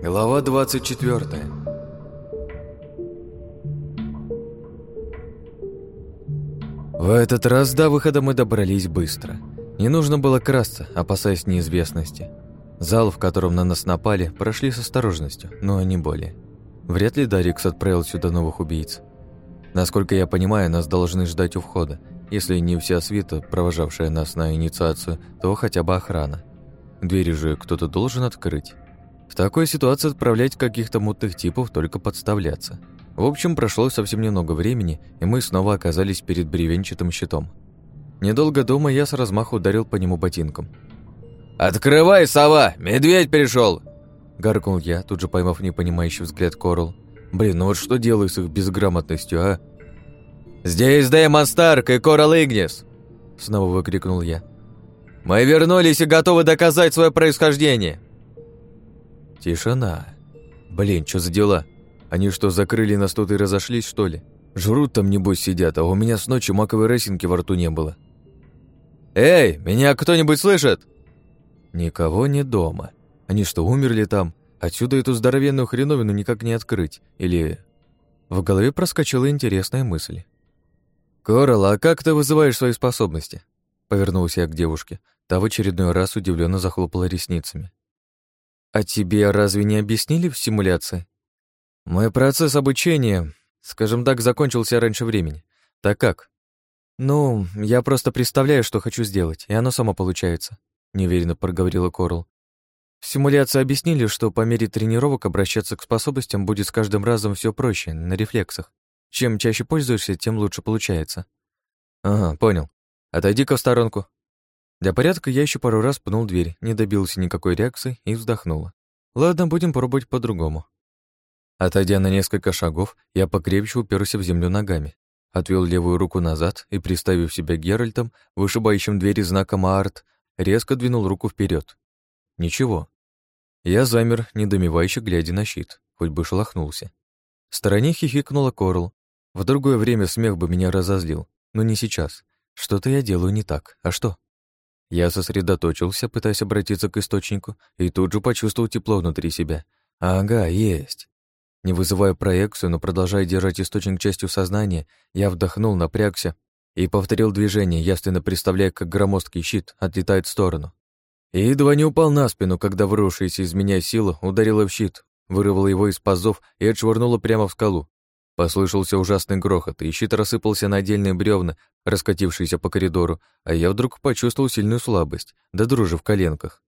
Глава 24 В этот раз до выхода мы добрались быстро. Не нужно было красться, опасаясь неизвестности. Зал, в котором на нас напали, прошли с осторожностью, но не более. Вряд ли Дарикс отправил сюда новых убийц. Насколько я понимаю, нас должны ждать у входа. Если не вся свита, провожавшая нас на инициацию, то хотя бы охрана. Двери же кто-то должен открыть. В такой ситуации отправлять каких-то мутных типов только подставляться. В общем, прошло совсем немного времени, и мы снова оказались перед бревенчатым щитом. Недолго дома я с размаху ударил по нему ботинком. «Открывай, сова! Медведь пришел! Гаркнул я, тут же поймав непонимающий взгляд Корл. «Блин, ну вот что делаю с их безграмотностью, а?» «Здесь Дэймон Старк и Корал Игнис!» Снова выкрикнул я. «Мы вернулись и готовы доказать свое происхождение!» Тишина. Блин, что за дела? Они что, закрыли нас тут и разошлись, что ли? Жрут там, небось, сидят, а у меня с ночи маковой росинки во рту не было. «Эй, меня кто-нибудь слышит?» Никого не дома. Они что, умерли там? Отсюда эту здоровенную хреновину никак не открыть. Или... В голове проскочила интересная мысль. «Коралл, а как ты вызываешь свои способности?» Повернулся я к девушке. Та в очередной раз удивленно захлопала ресницами. «А тебе разве не объяснили в симуляции?» «Мой процесс обучения, скажем так, закончился раньше времени. Так как?» «Ну, я просто представляю, что хочу сделать, и оно само получается», — неуверенно проговорила Корл. В симуляции объяснили, что по мере тренировок обращаться к способностям будет с каждым разом все проще, на рефлексах. Чем чаще пользуешься, тем лучше получается. Ага, понял. Отойди-ка в сторонку. Для порядка я еще пару раз пнул дверь, не добился никакой реакции и вздохнула. Ладно, будем пробовать по-другому. Отойдя на несколько шагов, я покрепче уперся в землю ногами, отвел левую руку назад и, приставив себя Геральтом, вышибающим двери знаком «Арт», резко двинул руку вперед. Ничего. Я замер, недомевающе глядя на щит, хоть бы шелохнулся. В стороне хихикнула Корл. В другое время смех бы меня разозлил, но не сейчас. Что-то я делаю не так. А что? Я сосредоточился, пытаясь обратиться к источнику, и тут же почувствовал тепло внутри себя. Ага, есть. Не вызывая проекцию, но продолжая держать источник частью сознания, я вдохнул, напрягся и повторил движение, явственно представляя, как громоздкий щит отлетает в сторону. И едва не упал на спину, когда вросшаяся из меня сила ударила в щит, вырвала его из пазов и отшвырнула прямо в скалу. Послышался ужасный грохот, и щит рассыпался на отдельные бревна, раскатившиеся по коридору, а я вдруг почувствовал сильную слабость, да дрожи в коленках.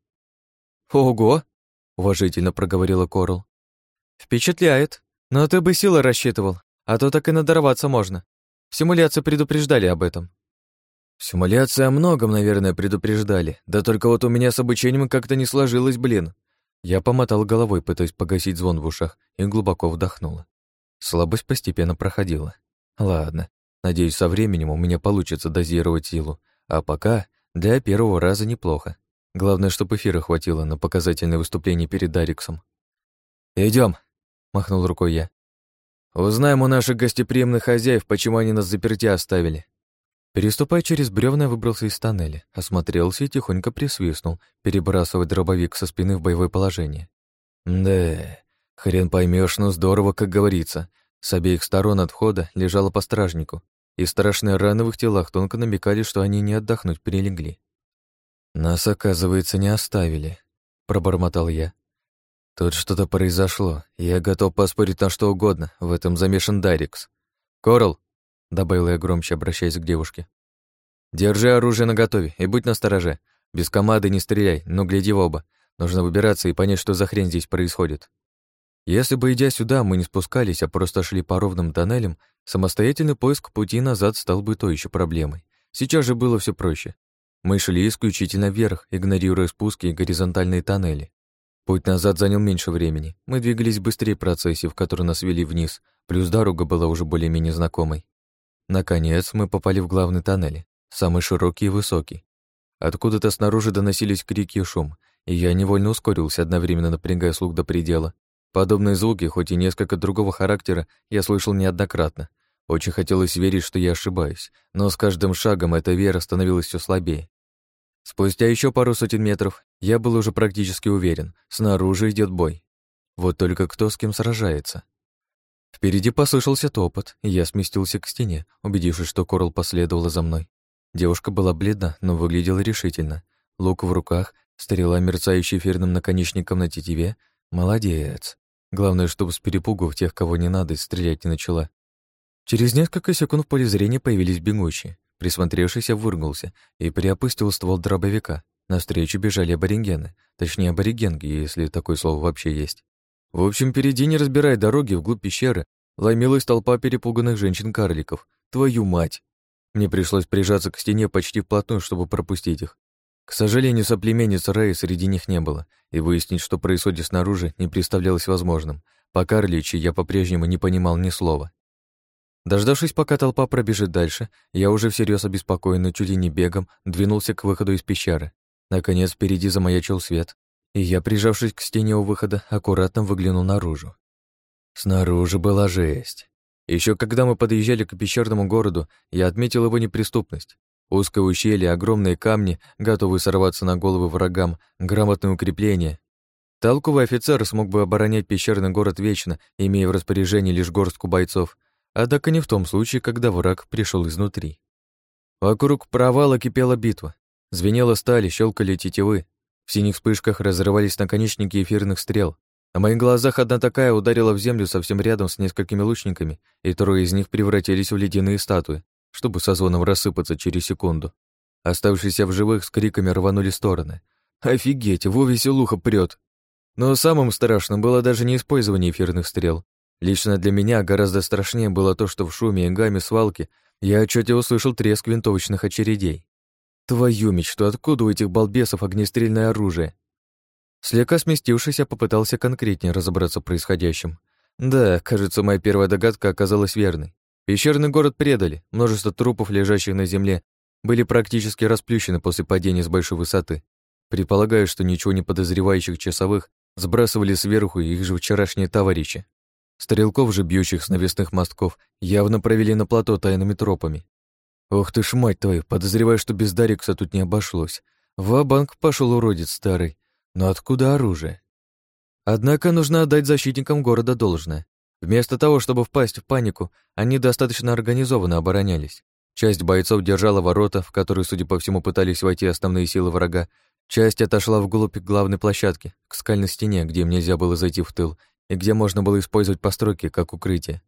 «Ого!» — уважительно проговорила Корл. «Впечатляет. Но ты бы силы рассчитывал, а то так и надорваться можно. В симуляции предупреждали об этом». В симуляции о многом, наверное, предупреждали. Да только вот у меня с обучением как-то не сложилось, блин. Я помотал головой, пытаясь погасить звон в ушах, и глубоко вдохнула. Слабость постепенно проходила. Ладно, надеюсь, со временем у меня получится дозировать силу. А пока для первого раза неплохо. Главное, чтобы эфира хватило на показательное выступление перед Дариксом. Идем, махнул рукой я. Узнаем у наших гостеприимных хозяев, почему они нас заперти оставили. Переступая через бревна, выбрался из тоннеля, осмотрелся и тихонько присвистнул, перебрасывая дробовик со спины в боевое положение. Да, хрен поймешь, но здорово, как говорится. С обеих сторон от входа лежало по стражнику, и страшные раны в их телах тонко намекали, что они не отдохнуть перелегли. «Нас, оказывается, не оставили», — пробормотал я. «Тут что-то произошло, я готов поспорить на что угодно, в этом замешан Дарикс. Корал, добавил я громче, обращаясь к девушке. Держи оружие наготове и будь настороже. Без команды не стреляй, но гляди в оба. Нужно выбираться и понять, что за хрень здесь происходит. Если бы, идя сюда, мы не спускались, а просто шли по ровным тоннелям, самостоятельный поиск пути назад стал бы той еще проблемой. Сейчас же было все проще. Мы шли исключительно вверх, игнорируя спуски и горизонтальные тоннели. Путь назад занял меньше времени. Мы двигались быстрее процессе, в который нас вели вниз, плюс дорога была уже более-менее знакомой. Наконец мы попали в главный тоннель, самый широкий и высокий. Откуда-то снаружи доносились крики и шум, и я невольно ускорился, одновременно напрягая слух до предела. Подобные звуки, хоть и несколько другого характера, я слышал неоднократно. Очень хотелось верить, что я ошибаюсь, но с каждым шагом эта вера становилась все слабее. Спустя еще пару сотен метров я был уже практически уверен, снаружи идет бой. Вот только кто с кем сражается. Впереди послышался топот, и я сместился к стене, убедившись, что Корл последовала за мной. Девушка была бледна, но выглядела решительно. Лук в руках, стрела, мерцающая эфирным наконечником на тетиве. Молодец. Главное, чтобы с перепугу в тех, кого не надо, стрелять не начала. Через несколько секунд в поле зрения появились бегущие. Присмотревшись, я выругался и приопустил ствол дробовика. Навстречу бежали аборигены, точнее аборигенки, если такое слово вообще есть. В общем, впереди, не разбирая дороги, вглубь пещеры, ломилась толпа перепуганных женщин-карликов. Твою мать! Мне пришлось прижаться к стене почти вплотную, чтобы пропустить их. К сожалению, соплеменниц Рэя среди них не было, и выяснить, что происходит снаружи, не представлялось возможным. По карличи я по-прежнему не понимал ни слова. Дождавшись, пока толпа пробежит дальше, я уже всерьез обеспокоенный чуть ли не бегом двинулся к выходу из пещеры. Наконец, впереди замаячил свет, и я, прижавшись к стене у выхода, аккуратно выглянул наружу. Снаружи была жесть. Еще когда мы подъезжали к пещерному городу, я отметил его неприступность. Узкое ущелье, огромные камни, готовые сорваться на головы врагам, грамотное укрепление. Толковый офицер смог бы оборонять пещерный город вечно, имея в распоряжении лишь горстку бойцов, однако не в том случае, когда враг пришел изнутри. Вокруг провала кипела битва. Звенела сталь, щелкали тетивы, в синих вспышках разрывались наконечники эфирных стрел. На моих глазах одна такая ударила в землю совсем рядом с несколькими лучниками, и трое из них превратились в ледяные статуи, чтобы со звоном рассыпаться через секунду. Оставшиеся в живых с криками рванули стороны. «Офигеть, во веселуха прёт!» Но самым страшным было даже не использование эфирных стрел. Лично для меня гораздо страшнее было то, что в шуме и гамме свалки я отчетливо услышал треск винтовочных очередей. Твою мечту, откуда у этих балбесов огнестрельное оружие? Слегка сместившись, я попытался конкретнее разобраться в происходящем. Да, кажется, моя первая догадка оказалась верной. Пещерный город предали, множество трупов, лежащих на земле, были практически расплющены после падения с большой высоты. Предполагаю, что ничего не подозревающих часовых сбрасывали сверху их же вчерашние товарищи. Стрелков же, бьющих с навесных мостков, явно провели на плато тайными тропами. Ох ты ж, мать твою, подозреваю, что без Дарикса тут не обошлось. Ва-банк пошел уродец старый. Но откуда оружие? Однако нужно отдать защитникам города должное. Вместо того, чтобы впасть в панику, они достаточно организованно оборонялись. Часть бойцов держала ворота, в которые, судя по всему, пытались войти основные силы врага. Часть отошла вглубь главной площадки, к скальной стене, где им нельзя было зайти в тыл, и где можно было использовать постройки как укрытие.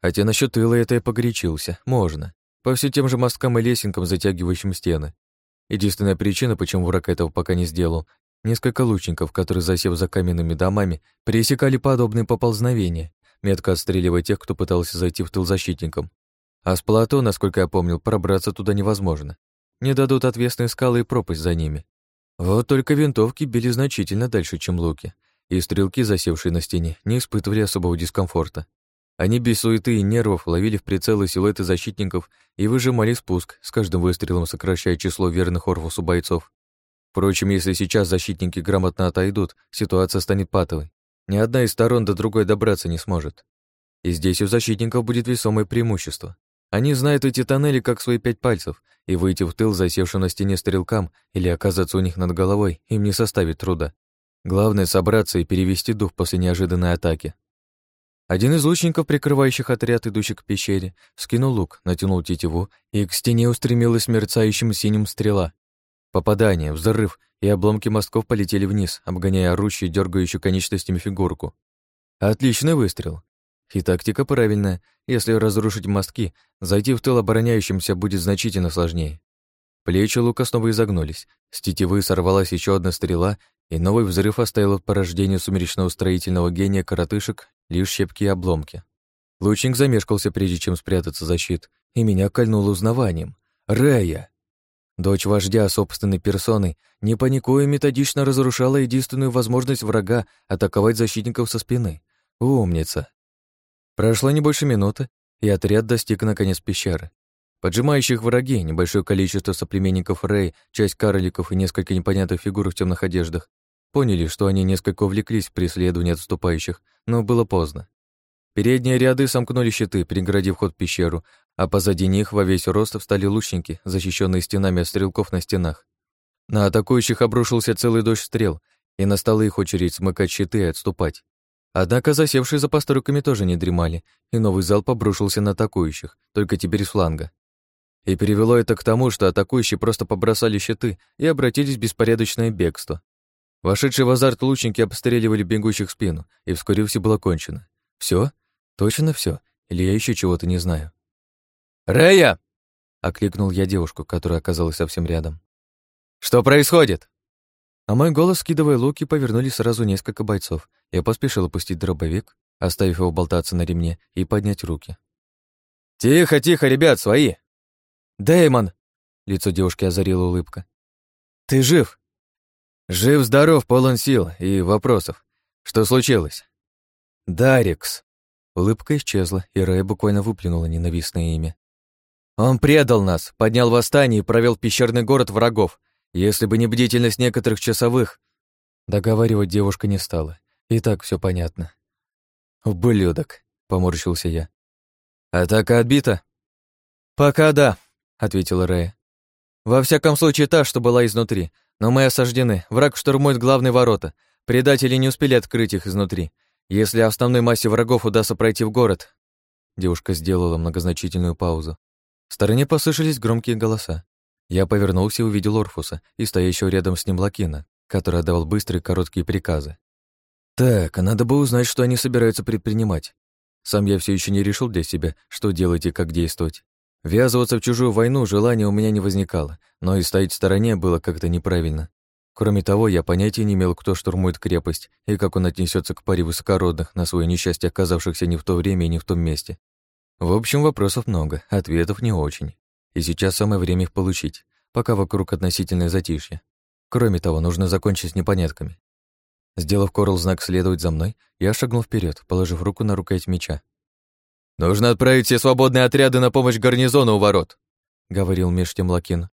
Хотя насчет тыла это и погорячился. Можно по все тем же мосткам и лесенкам, затягивающим стены. Единственная причина, почему враг этого пока не сделал, несколько лучников, которые, засев за каменными домами, пересекали подобные поползновения, метко отстреливая тех, кто пытался зайти в тыл защитникам. А с плато, насколько я помнил, пробраться туда невозможно. Не дадут отвесные скалы и пропасть за ними. Вот только винтовки били значительно дальше, чем луки, и стрелки, засевшие на стене, не испытывали особого дискомфорта. Они без суеты и нервов ловили в прицелы силуэты защитников и выжимали спуск, с каждым выстрелом сокращая число верных Орфусу бойцов. Впрочем, если сейчас защитники грамотно отойдут, ситуация станет патовой. Ни одна из сторон до другой добраться не сможет. И здесь у защитников будет весомое преимущество. Они знают эти тоннели как свои пять пальцев, и выйти в тыл засевшим на стене стрелкам или оказаться у них над головой им не составит труда. Главное — собраться и перевести дух после неожиданной атаки. Один из лучников, прикрывающих отряд, идущий к пещере, скинул лук, натянул тетиву, и к стене устремилась мерцающим синим стрела. Попадание, взрыв, и обломки мостков полетели вниз, обгоняя орущую, дергающую конечностями фигурку. Отличный выстрел. И тактика правильная. Если разрушить мостки, зайти в тыл обороняющимся будет значительно сложнее. Плечи лука снова изогнулись. С тетивы сорвалась еще одна стрела, и новый взрыв оставил от порождения сумеречного строительного гения коротышек лишь щепки и обломки. Лучник замешкался, прежде чем спрятаться за щит, и меня кольнул узнаванием. Рэя! Дочь вождя собственной персоной, не паникуя, методично разрушала единственную возможность врага атаковать защитников со спины. Умница! Прошло не больше минуты, и отряд достиг наконец пещеры. Поджимающих враги, небольшое количество соплеменников Рэй, часть карликов и несколько непонятных фигур в темных одеждах Поняли, что они несколько увлеклись в преследовании отступающих, но было поздно. Передние ряды сомкнули щиты, переградив ход в пещеру, а позади них во весь рост встали лучники, защищенные стенами от стрелков на стенах. На атакующих обрушился целый дождь стрел, и настала их очередь смыкать щиты и отступать. Однако засевшие за постройками тоже не дремали, и новый залп обрушился на атакующих, только теперь с фланга. И перевело это к тому, что атакующие просто побросали щиты и обратились в беспорядочное бегство. Вошедшие в азарт лучники обстреливали бегущих спину, и вскоре все было кончено. Все? Точно все? Или я еще чего-то не знаю? «Рея!» — окликнул я девушку, которая оказалась совсем рядом. «Что происходит?» А мой голос, скидывая луки, повернулись сразу несколько бойцов. Я поспешил опустить дробовик, оставив его болтаться на ремне, и поднять руки. «Тихо, тихо, ребят, свои!» «Дэймон!» — лицо девушки озарила улыбка. «Ты жив?» «Жив, здоров, полон сил и вопросов. Что случилось?» «Дарикс!» Улыбка исчезла, и Рая буквально выплюнула ненавистное имя. «Он предал нас, поднял восстание и провел пещерный город врагов. Если бы не бдительность некоторых часовых...» Договаривать девушка не стала. И так все понятно. «Ублюдок», — поморщился я. «Атака отбита?» «Пока да», — ответила Рэя. «Во всяком случае, та, что была изнутри. Но мы осаждены. Враг штурмует главные ворота. Предатели не успели открыть их изнутри. Если основной массе врагов удастся пройти в город...» Девушка сделала многозначительную паузу. В стороне послышались громкие голоса. Я повернулся и увидел Орфуса и стоящего рядом с ним Лакина, который отдавал быстрые короткие приказы. Так, надо бы узнать, что они собираются предпринимать. Сам я все еще не решил для себя, что делать и как действовать. Ввязываться в чужую войну желания у меня не возникало, но и стоять в стороне было как-то неправильно. Кроме того, я понятия не имел, кто штурмует крепость и как он отнесется к паре высокородных, на свое несчастье оказавшихся не в то время и не в том месте. В общем, вопросов много, ответов не очень. И сейчас самое время их получить, пока вокруг относительное затишье. Кроме того, нужно закончить с непонятками. Сделав Корл знак «следовать за мной», я шагнул вперед, положив руку на рукоять меча. «Нужно отправить все свободные отряды на помощь гарнизону у ворот», — говорил меж тем Лакин.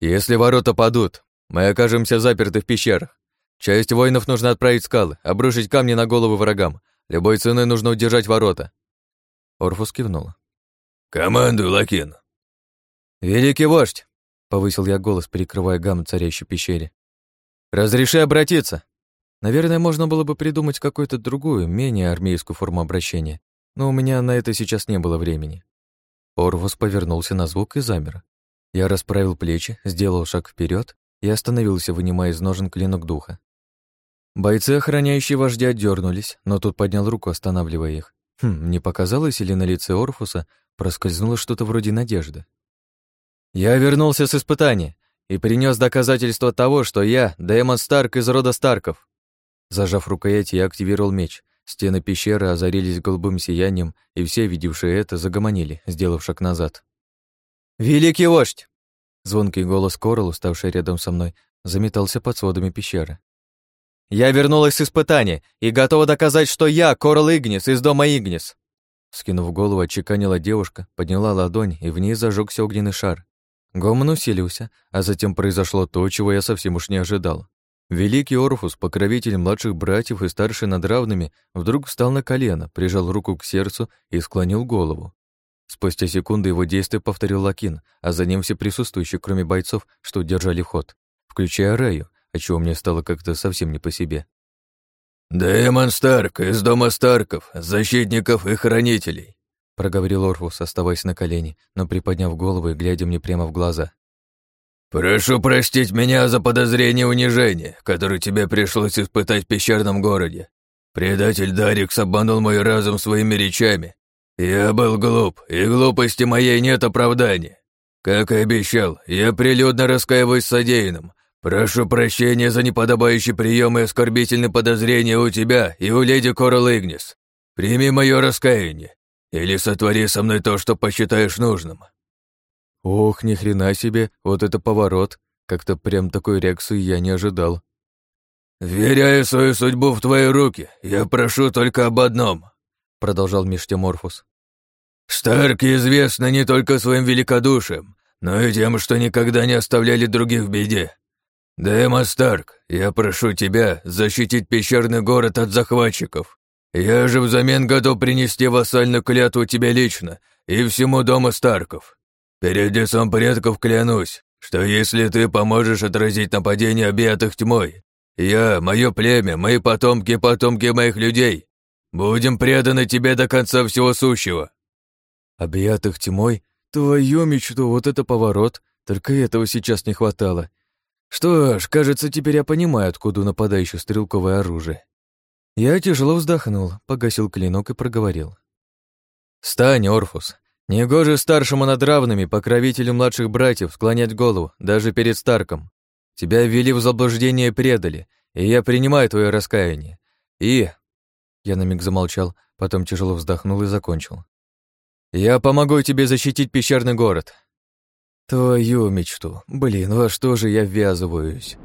«Если ворота падут, мы окажемся заперты в пещерах. Часть воинов нужно отправить скалы, обрушить камни на головы врагам. Любой ценой нужно удержать ворота». Орфус кивнула. «Командуй, Лакин», «Великий вождь!» — повысил я голос, перекрывая гам царящей пещере. «Разреши обратиться!» Наверное, можно было бы придумать какую-то другую, менее армейскую форму обращения, но у меня на это сейчас не было времени. Орвус повернулся на звук и замер. Я расправил плечи, сделал шаг вперед и остановился, вынимая из ножен клинок духа. Бойцы, охраняющие вождя, дернулись, но тут поднял руку, останавливая их. Хм, не показалось или на лице Орфуса проскользнуло что-то вроде надежды? Я вернулся с испытания и принес доказательство того, что я Дэймон Старк из рода Старков. Зажав рукоять, я активировал меч. Стены пещеры озарились голубым сиянием, и все, видевшие это, загомонили, сделав шаг назад. «Великий вождь!» Звонкий голос Коралл, ставший рядом со мной, заметался под сводами пещеры. «Я вернулась с испытания и готова доказать, что я Коралл Игнис из дома Игнис!» Скинув голову, отчеканила девушка, подняла ладонь, и в ней зажегся огненный шар. Гомон усилился, а затем произошло то, чего я совсем уж не ожидал. Великий Орфус, покровитель младших братьев и старший над равными, вдруг встал на колено, прижал руку к сердцу и склонил голову. Спустя секунды его действие повторил Лакин, а за ним все присутствующие, кроме бойцов, что держали ход, включая Рэю, отчего мне стало как-то совсем не по себе. «Дэймон Старк из дома Старков, защитников и хранителей проговорил Орфус, оставаясь на колени, но приподняв голову и глядя мне прямо в глаза. «Прошу простить меня за подозрение и унижение, которое тебе пришлось испытать в пещерном городе. Предатель Дарикс обманул мой разум своими речами. Я был глуп, и глупости моей нет оправдания. Как и обещал, я прилюдно раскаиваюсь содеянным. Прошу прощения за неподобающий прием и оскорбительные подозрения у тебя и у леди Корал Игнис. Прими мое раскаяние или сотвори со мной то, что посчитаешь нужным». Ох, ни хрена себе, вот это поворот. Как-то прям такой реакции я не ожидал. «Вверяю свою судьбу в твои руки. Я прошу только об одном», — продолжал Миштеморфус. «Старки известны не только своим великодушием, но и тем, что никогда не оставляли других в беде. Дэма Старк, я прошу тебя защитить пещерный город от захватчиков. Я же взамен готов принести вассальную клятву тебе лично и всему дому Старков. Перед лицом предков клянусь, что если ты поможешь отразить нападение объятых тьмой, Я, мое племя, мои потомки, потомки моих людей. Будем преданы тебе до конца всего сущего. Объятых тьмой, твою мечту, вот это поворот, только этого сейчас не хватало. Что ж, кажется, теперь я понимаю, откуда у нападающих стрелковое оружие. Я тяжело вздохнул, погасил клинок и проговорил. «Стань, Орфус. Негоже старшему над равными, покровителю младших братьев, склонять голову, даже перед Старком. Тебя ввели в заблуждение и предали, и я принимаю твое раскаяние. И...» Я на миг замолчал, потом тяжело вздохнул и закончил. «Я помогу тебе защитить пещерный город». Твою мечту. Блин, во что же я ввязываюсь?